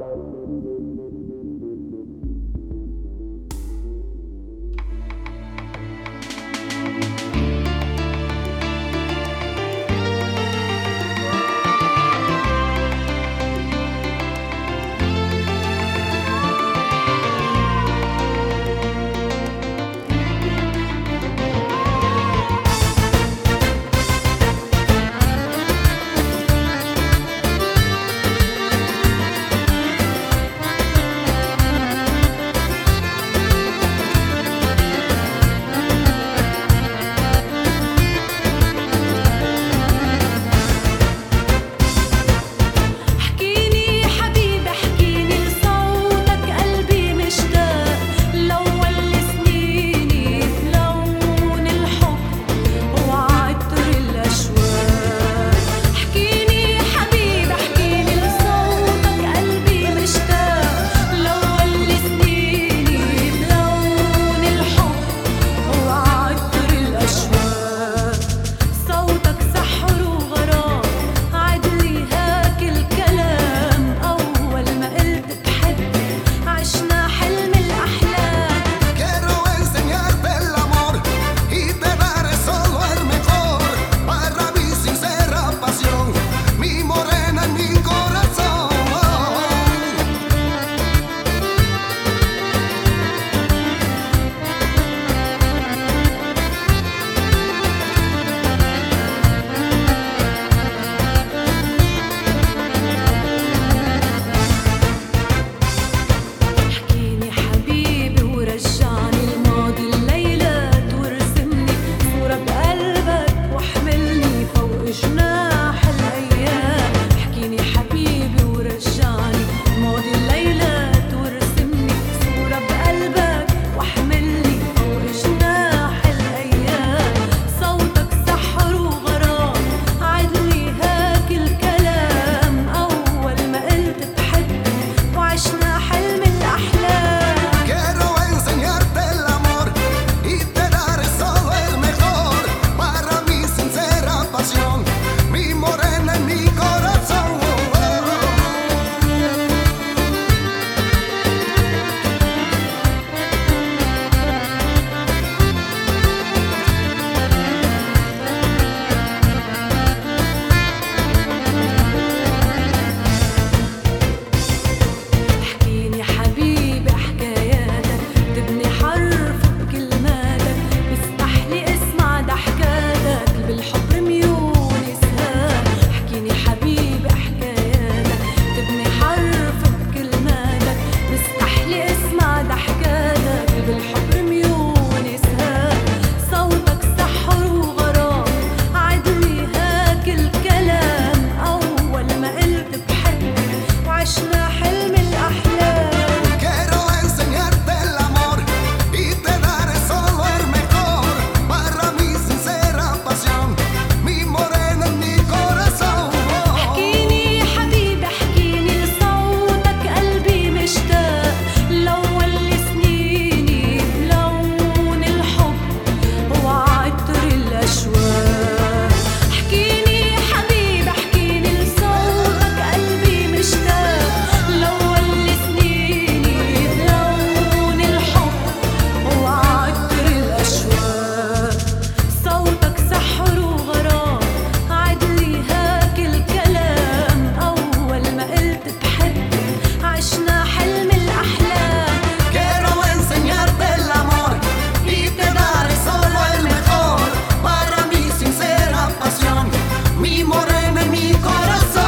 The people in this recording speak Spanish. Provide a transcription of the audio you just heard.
Hallelujah. mi corazón.